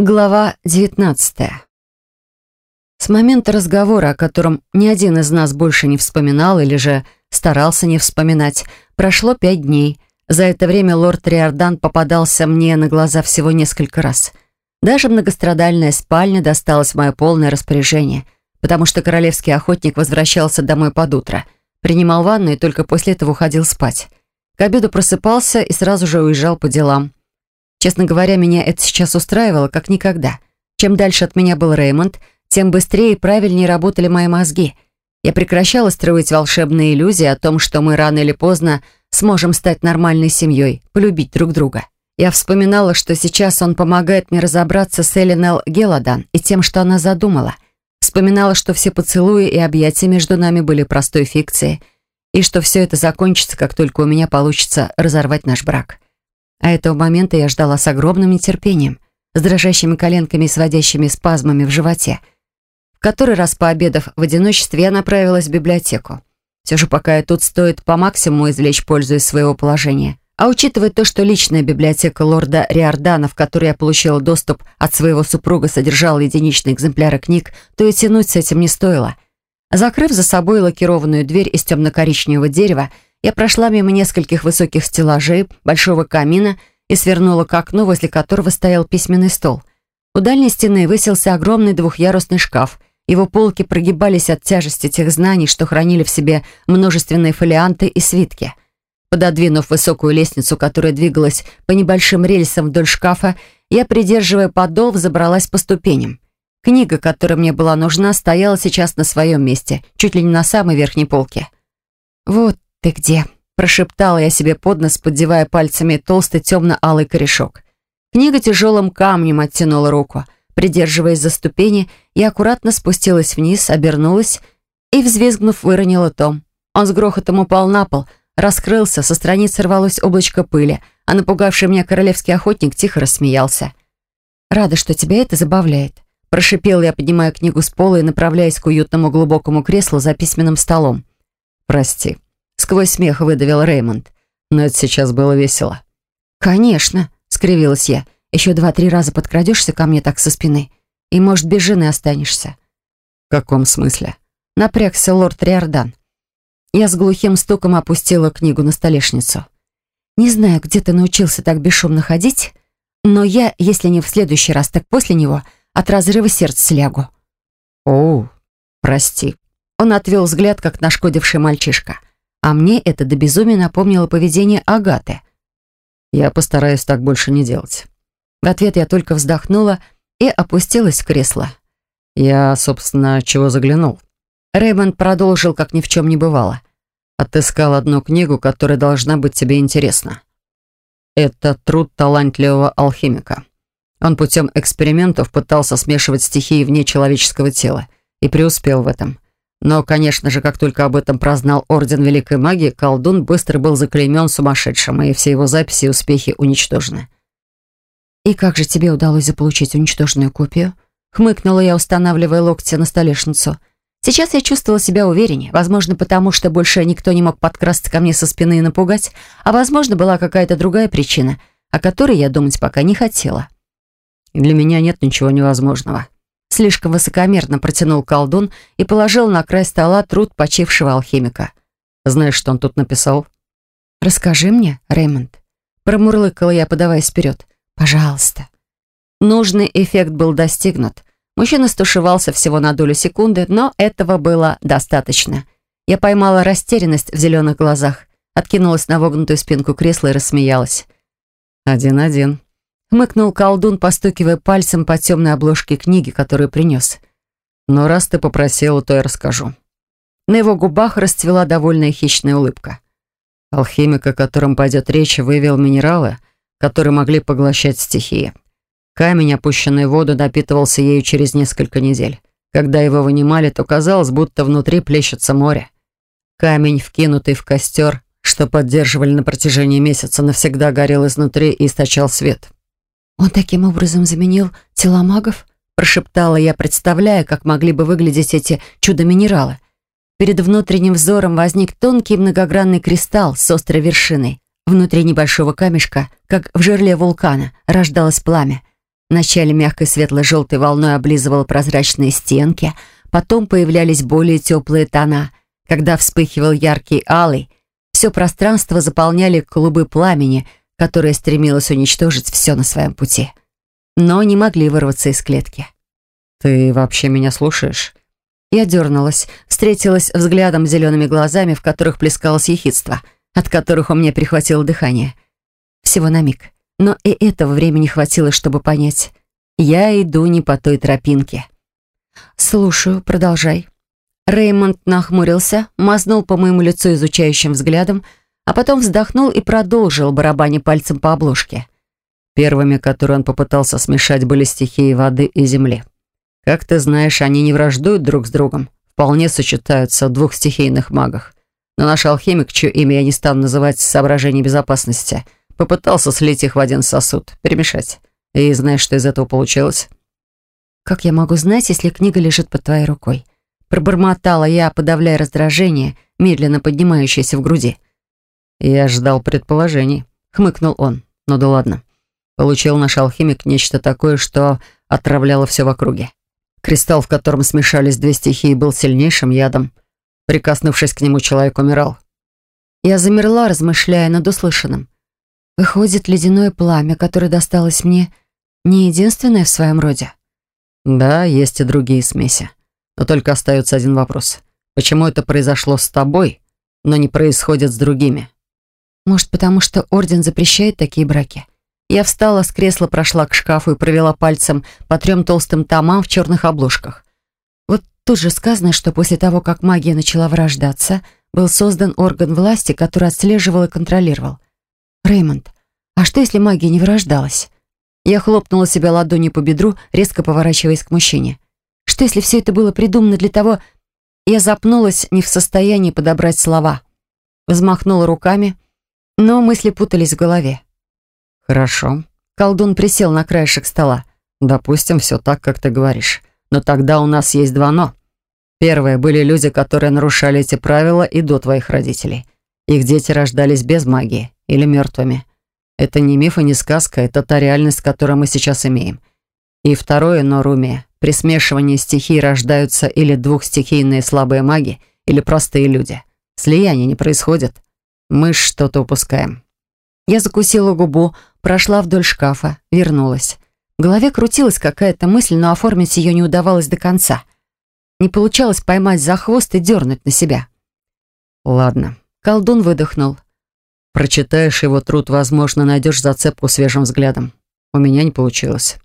Глава 19 С момента разговора, о котором ни один из нас больше не вспоминал или же старался не вспоминать, прошло пять дней. За это время лорд Риордан попадался мне на глаза всего несколько раз. Даже многострадальная спальня досталась в мое полное распоряжение, потому что королевский охотник возвращался домой под утро, принимал ванну и только после этого уходил спать. К обеду просыпался и сразу же уезжал по делам. Честно говоря, меня это сейчас устраивало как никогда. Чем дальше от меня был Реймонд, тем быстрее и правильнее работали мои мозги. Я прекращала строить волшебные иллюзии о том, что мы рано или поздно сможем стать нормальной семьей, полюбить друг друга. Я вспоминала, что сейчас он помогает мне разобраться с Эленел Геладан и тем, что она задумала. Вспоминала, что все поцелуи и объятия между нами были простой фикцией, и что все это закончится, как только у меня получится разорвать наш брак. А этого момента я ждала с огромным нетерпением, с дрожащими коленками и сводящими спазмами в животе. В который раз пообедав в одиночестве, я направилась в библиотеку. Все же пока я тут, стоит по максимуму извлечь пользу из своего положения. А учитывая то, что личная библиотека лорда Риордана, в которой я получила доступ от своего супруга, содержала единичные экземпляры книг, то и тянуть с этим не стоило. Закрыв за собой лакированную дверь из темно-коричневого дерева, я прошла мимо нескольких высоких стеллажей, большого камина и свернула к окну, возле которого стоял письменный стол. У дальней стены высился огромный двухъярусный шкаф. Его полки прогибались от тяжести тех знаний, что хранили в себе множественные фолианты и свитки. Пододвинув высокую лестницу, которая двигалась по небольшим рельсам вдоль шкафа, я, придерживая подол, забралась по ступеням. Книга, которая мне была нужна, стояла сейчас на своем месте, чуть ли не на самой верхней полке. «Вот «Ты где?» – прошептала я себе под нос, поддевая пальцами толстый темно-алый корешок. Книга тяжелым камнем оттянула руку. Придерживаясь за ступени, я аккуратно спустилась вниз, обернулась и, взвизгнув, выронила том. Он с грохотом упал на пол, раскрылся, со страниц рвалось облачко пыли, а напугавший меня королевский охотник тихо рассмеялся. «Рада, что тебя это забавляет», – прошипела я, поднимая книгу с пола и направляясь к уютному глубокому креслу за письменным столом. «Прости», Сквозь смех выдавил Реймонд. Но это сейчас было весело. «Конечно», — скривилась я. «Еще два-три раза подкрадешься ко мне так со спины, и, может, без жены останешься». «В каком смысле?» Напрягся лорд Риордан. Я с глухим стуком опустила книгу на столешницу. «Не знаю, где ты научился так бесшумно ходить, но я, если не в следующий раз, так после него, от разрыва сердца слягу». «Оу, прости». Он отвел взгляд, как нашкодивший мальчишка. А мне это до безумия напомнило поведение Агаты. «Я постараюсь так больше не делать». В ответ я только вздохнула и опустилась в кресло. «Я, собственно, чего заглянул?» Реймонд продолжил, как ни в чем не бывало. «Отыскал одну книгу, которая должна быть тебе интересна. Это труд талантливого алхимика. Он путем экспериментов пытался смешивать стихии вне человеческого тела и преуспел в этом. Но, конечно же, как только об этом прознал Орден Великой Магии, колдун быстро был заклеймен сумасшедшим, и все его записи и успехи уничтожены. «И как же тебе удалось заполучить уничтоженную копию?» Хмыкнула я, устанавливая локти на столешницу. Сейчас я чувствовала себя увереннее, возможно, потому что больше никто не мог подкрасться ко мне со спины и напугать, а, возможно, была какая-то другая причина, о которой я думать пока не хотела. «Для меня нет ничего невозможного», Слишком высокомерно протянул колдун и положил на край стола труд почившего алхимика. «Знаешь, что он тут написал?» «Расскажи мне, Реймонд». Промурлыкала я, подаваясь вперед. «Пожалуйста». Нужный эффект был достигнут. Мужчина стушевался всего на долю секунды, но этого было достаточно. Я поймала растерянность в зеленых глазах, откинулась на вогнутую спинку кресла и рассмеялась. «Один-один», Хмыкнул колдун, постукивая пальцем по темной обложке книги, которую принес. «Но раз ты попросила, то я расскажу». На его губах расцвела довольная хищная улыбка. Алхимик, о котором пойдет речь, вывел минералы, которые могли поглощать стихии. Камень, опущенный в воду, напитывался ею через несколько недель. Когда его вынимали, то казалось, будто внутри плещется море. Камень, вкинутый в костер, что поддерживали на протяжении месяца, навсегда горел изнутри и источал свет. «Он таким образом заменил тела магов?» прошептала я, представляя, как могли бы выглядеть эти чудо-минералы. Перед внутренним взором возник тонкий многогранный кристалл с острой вершиной. Внутри небольшого камешка, как в жерле вулкана, рождалось пламя. Вначале мягкой светло-желтой волной облизывала прозрачные стенки, потом появлялись более теплые тона. Когда вспыхивал яркий алый, все пространство заполняли клубы пламени, которое стремилось уничтожить все на своем пути. Но не могли вырваться из клетки. «Ты вообще меня слушаешь?» Я дернулась, встретилась взглядом с зелеными глазами, в которых плескалось ехидство, от которых у меня перехватило дыхание. Всего на миг. Но и этого времени хватило, чтобы понять. Я иду не по той тропинке. «Слушаю, продолжай». Реймонд нахмурился, мазнул по моему лицу изучающим взглядом, а потом вздохнул и продолжил, барабаня пальцем по обложке. Первыми, которые он попытался смешать, были стихии воды и земли. Как ты знаешь, они не враждуют друг с другом, вполне сочетаются в двух стихийных магах. Но наш алхимик, чье имя я не стану называть соображений безопасности, попытался слить их в один сосуд, перемешать. И знаешь, что из этого получилось? «Как я могу знать, если книга лежит под твоей рукой?» Пробормотала я, подавляя раздражение, медленно поднимающееся в груди. «Я ждал предположений», — хмыкнул он. «Ну да ладно. Получил наш алхимик нечто такое, что отравляло все в округе. Кристалл, в котором смешались две стихии, был сильнейшим ядом. Прикоснувшись к нему, человек умирал. Я замерла, размышляя над услышанным. Выходит, ледяное пламя, которое досталось мне, не единственное в своем роде. Да, есть и другие смеси. Но только остается один вопрос. Почему это произошло с тобой, но не происходит с другими? Может, потому что Орден запрещает такие браки? Я встала с кресла, прошла к шкафу и провела пальцем по трем толстым томам в черных обложках. Вот тут же сказано, что после того, как магия начала вырождаться, был создан орган власти, который отслеживал и контролировал. Реймонд, а что, если магия не вырождалась? Я хлопнула себя ладонью по бедру, резко поворачиваясь к мужчине. Что, если все это было придумано для того... Я запнулась, не в состоянии подобрать слова. Взмахнула руками, но мысли путались в голове. «Хорошо». Колдун присел на краешек стола. «Допустим, все так, как ты говоришь. Но тогда у нас есть два «но». Первое, были люди, которые нарушали эти правила и до твоих родителей. Их дети рождались без магии или мертвыми. Это не миф и не сказка, это та реальность, которую мы сейчас имеем. И второе, но Руми, при смешивании стихий рождаются или двухстихийные слабые маги, или простые люди. Слияние не происходит. Мы что-то упускаем. Я закусила губу, прошла вдоль шкафа, вернулась. В голове крутилась какая-то мысль, но оформить ее не удавалось до конца. Не получалось поймать за хвост и дернуть на себя. «Ладно». Колдун выдохнул. «Прочитаешь его труд, возможно, найдешь зацепку свежим взглядом. У меня не получилось».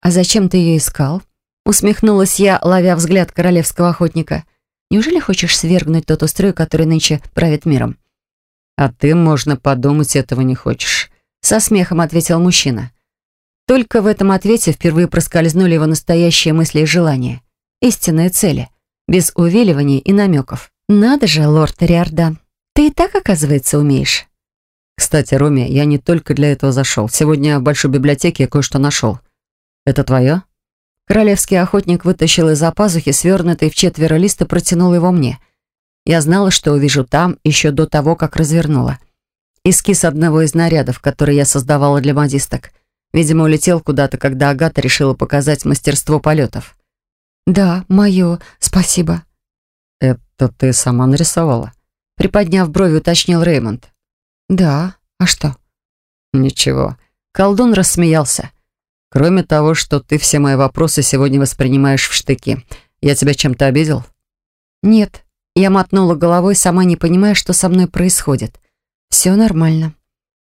«А зачем ты ее искал?» Усмехнулась я, ловя взгляд королевского охотника. «Неужели хочешь свергнуть тот устрой, который нынче правит миром?» «А ты, можно подумать, этого не хочешь», — со смехом ответил мужчина. Только в этом ответе впервые проскользнули его настоящие мысли и желания. Истинные цели, без увиливаний и намеков. «Надо же, лорд Риордан, ты и так, оказывается, умеешь». «Кстати, Роми, я не только для этого зашел. Сегодня в большой библиотеке кое-что нашел. Это твое?» Королевский охотник вытащил из-за пазухи свернутый в четверо лист и протянул его мне. Я знала, что увижу там еще до того, как развернула. Эскиз одного из нарядов, который я создавала для модисток. Видимо, улетел куда-то, когда Агата решила показать мастерство полетов. «Да, мое, спасибо». «Это ты сама нарисовала?» Приподняв брови, уточнил Реймонд. «Да, а что?» «Ничего». Колдун рассмеялся. «Кроме того, что ты все мои вопросы сегодня воспринимаешь в штыки, я тебя чем-то обидел?» «Нет», я мотнула головой, сама не понимая, что со мной происходит. Все нормально.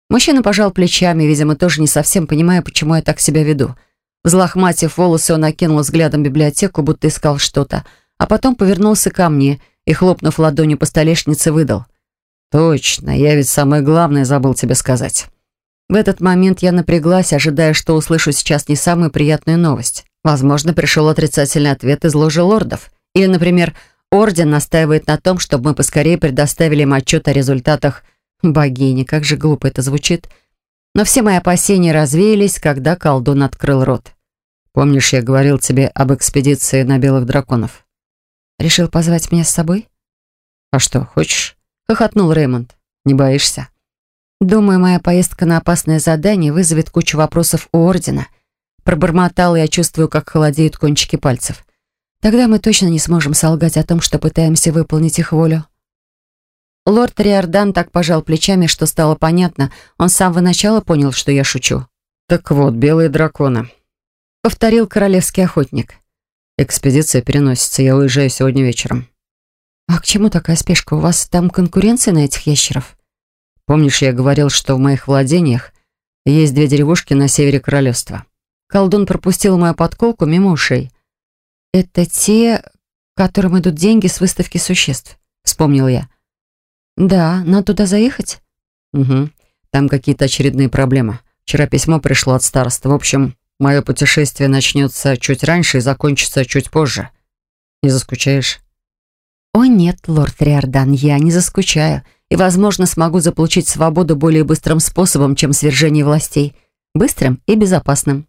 Мужчина пожал плечами, видимо, тоже не совсем понимая, почему я так себя веду. Взлохматив волосы, он окинул взглядом библиотеку, будто искал что-то, а потом повернулся ко мне и, хлопнув ладонью по столешнице, выдал. «Точно, я ведь самое главное забыл тебе сказать». В этот момент я напряглась, ожидая, что услышу сейчас не самую приятную новость. Возможно, пришел отрицательный ответ из ложи лордов. Или, например, Орден настаивает на том, чтобы мы поскорее предоставили им отчет о результатах богини. Как же глупо это звучит. Но все мои опасения развеялись, когда колдун открыл рот. «Помнишь, я говорил тебе об экспедиции на белых драконов?» «Решил позвать меня с собой?» «А что, хочешь?» — хохотнул Реймонд. «Не боишься?» «Думаю, моя поездка на опасное задание вызовет кучу вопросов у Ордена. Пробормотала я, чувствую, как холодеют кончики пальцев. Тогда мы точно не сможем солгать о том, что пытаемся выполнить их волю. Лорд Риордан так пожал плечами, что стало понятно. Он с самого начала понял, что я шучу. «Так вот, белые драконы», — повторил королевский охотник. «Экспедиция переносится. Я уезжаю сегодня вечером». «А к чему такая спешка? У вас там конкуренция на этих ящеров?» «Помнишь, я говорил, что в моих владениях есть две деревушки на севере королевства?» Колдун пропустил мою подколку мимо ушей. «Это те, которым идут деньги с выставки существ», — вспомнил я. «Да, надо туда заехать?» «Угу. Там какие-то очередные проблемы. Вчера письмо пришло от староста. В общем, мое путешествие начнется чуть раньше и закончится чуть позже. Не заскучаешь?» «О нет, лорд Риордан, я не заскучаю и, возможно, смогу заполучить свободу более быстрым способом, чем свержение властей. Быстрым и безопасным».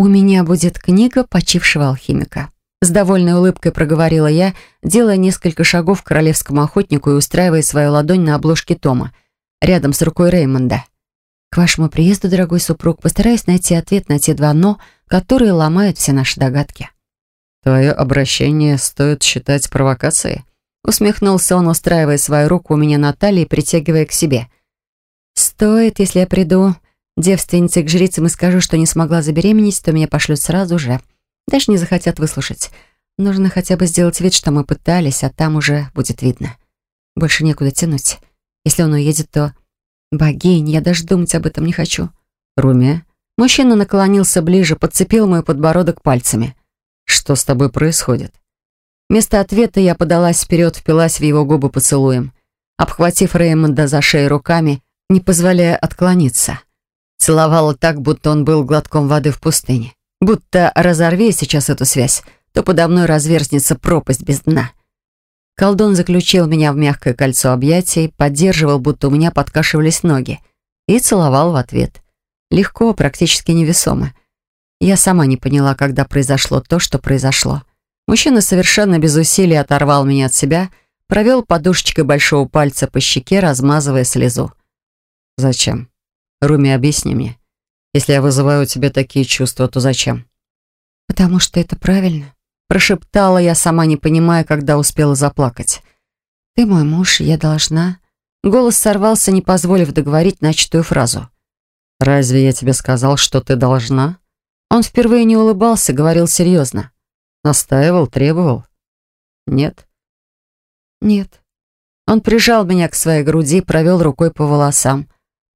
«У меня будет книга почившего алхимика». С довольной улыбкой проговорила я, делая несколько шагов к королевскому охотнику и устраивая свою ладонь на обложке тома, рядом с рукой Реймонда. К вашему приезду, дорогой супруг, постараюсь найти ответ на те два «но», которые ломают все наши догадки. «Твое обращение стоит считать провокацией?» Усмехнулся он, устраивая свою руку у меня на талии, притягивая к себе. «Стоит, если я приду девственницей к жрицам и скажу, что не смогла забеременеть, то меня пошлют сразу же. Даже не захотят выслушать. Нужно хотя бы сделать вид, что мы пытались, а там уже будет видно. Больше некуда тянуть. Если он уедет, то «Богинь, я даже думать об этом не хочу». «Руми?» Мужчина наклонился ближе, подцепил мой подбородок пальцами. «Что с тобой происходит?» Вместо ответа я подалась вперед, впилась в его губы поцелуем, обхватив Реймонда за шею руками, не позволяя отклониться. Целовала так, будто он был глотком воды в пустыне. Будто разорви сейчас эту связь, то подо мной разверзнется пропасть без дна. Колдун заключил меня в мягкое кольцо объятий, поддерживал, будто у меня подкашивались ноги, и целовал в ответ. Легко, практически невесомо. Я сама не поняла, когда произошло то, что произошло. Мужчина совершенно без усилий оторвал меня от себя, провел подушечкой большого пальца по щеке, размазывая слезу. «Зачем? Руми, объясни мне. Если я вызываю у тебя такие чувства, то зачем?» «Потому что это правильно. Прошептала я, сама не понимая, когда успела заплакать. «Ты мой муж, я должна...» Голос сорвался, не позволив договорить начатую фразу. «Разве я тебе сказал, что ты должна?» Он впервые не улыбался, говорил серьезно. Настаивал, требовал? Нет? Нет. Он прижал меня к своей груди, провел рукой по волосам.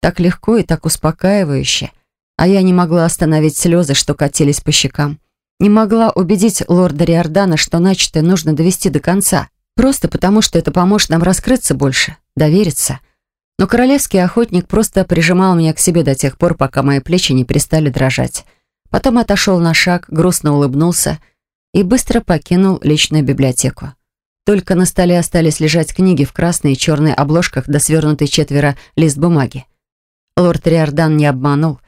Так легко и так успокаивающе. А я не могла остановить слезы, что катились по щекам. Не могла убедить лорда Риордана, что начатое нужно довести до конца, просто потому что это поможет нам раскрыться больше, довериться. Но королевский охотник просто прижимал меня к себе до тех пор, пока мои плечи не перестали дрожать. Потом отошел на шаг, грустно улыбнулся и быстро покинул личную библиотеку. Только на столе остались лежать книги в красной и черной обложках до свернутой четверо лист бумаги. Лорд Риордан не обманул.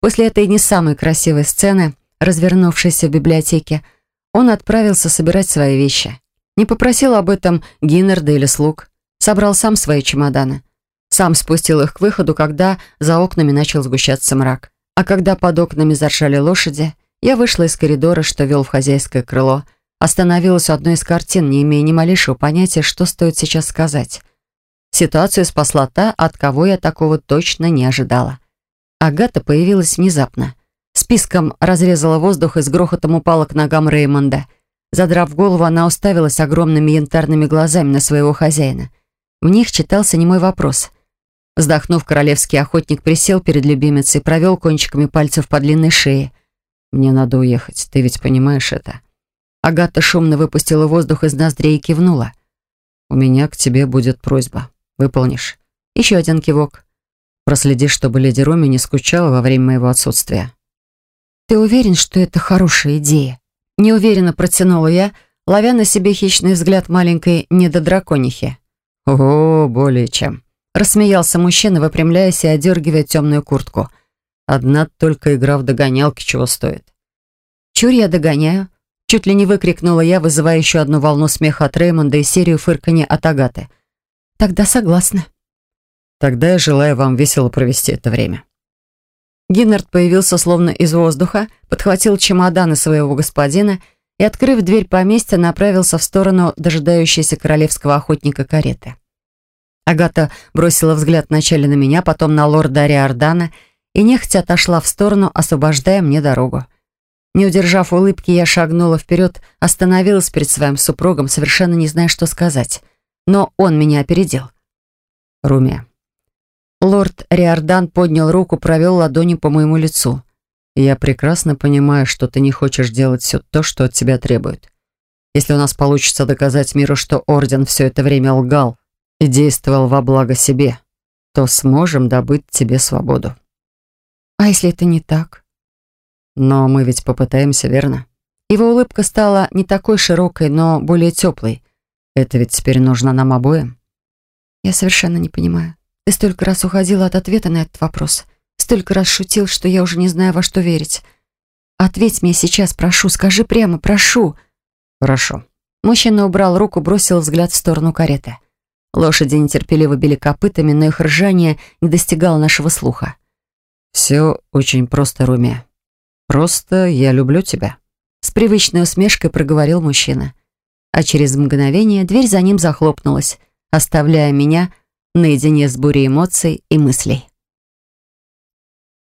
После этой не самой красивой сцены развернувшейся в библиотеке, он отправился собирать свои вещи. Не попросил об этом Гиннерда или слуг. Собрал сам свои чемоданы. Сам спустил их к выходу, когда за окнами начал сгущаться мрак. А когда под окнами заржали лошади, я вышла из коридора, что вел в хозяйское крыло, остановилась у одной из картин, не имея ни малейшего понятия, что стоит сейчас сказать. Ситуацию спасла та, от кого я такого точно не ожидала. Агата появилась внезапно. Списком разрезала воздух и с грохотом упала к ногам Реймонда. Задрав голову, она уставилась огромными янтарными глазами на своего хозяина. В них читался немой вопрос. Вздохнув, королевский охотник присел перед любимицей, провел кончиками пальцев по длинной шее. «Мне надо уехать, ты ведь понимаешь это?» Агата шумно выпустила воздух из ноздрей и кивнула. «У меня к тебе будет просьба. Выполнишь?» Еще один кивок. «Проследи, чтобы леди Роми не скучала во время моего отсутствия». «Ты уверен, что это хорошая идея?» Неуверенно протянула я, ловя на себе хищный взгляд маленькой недодраконихи. «Ого, более чем!» Рассмеялся мужчина, выпрямляясь и одергивая темную куртку. «Одна только игра в догонялки чего стоит». «Чур я догоняю?» Чуть ли не выкрикнула я, вызывая еще одну волну смеха от Реймонда и серию фырканья от Агаты. «Тогда согласна». «Тогда я желаю вам весело провести это время». Гиннард появился словно из воздуха, подхватил чемоданы своего господина и, открыв дверь поместья, направился в сторону дожидающейся королевского охотника кареты. Агата бросила взгляд вначале на меня, потом на лорда Ариордана и нехотя отошла в сторону, освобождая мне дорогу. Не удержав улыбки, я шагнула вперед, остановилась перед своим супругом, совершенно не зная, что сказать. Но он меня опередил. «Руми, Лорд Риордан поднял руку, провел ладонью по моему лицу. «Я прекрасно понимаю, что ты не хочешь делать все то, что от тебя требуют. Если у нас получится доказать миру, что Орден все это время лгал и действовал во благо себе, то сможем добыть тебе свободу». «А если это не так?» «Но мы ведь попытаемся, верно?» Его улыбка стала не такой широкой, но более теплой. «Это ведь теперь нужно нам обоим?» «Я совершенно не понимаю. Ты столько раз уходил от ответа на этот вопрос. Столько раз шутил, что я уже не знаю, во что верить. Ответь мне сейчас, прошу, скажи прямо, прошу. Хорошо. Мужчина убрал руку, бросил взгляд в сторону кареты. Лошади нетерпеливо били копытами, но их ржание не достигало нашего слуха. «Все очень просто, Руми. Просто я люблю тебя», — с привычной усмешкой проговорил мужчина. А через мгновение дверь за ним захлопнулась, оставляя меня наедине с бурей эмоций и мыслей.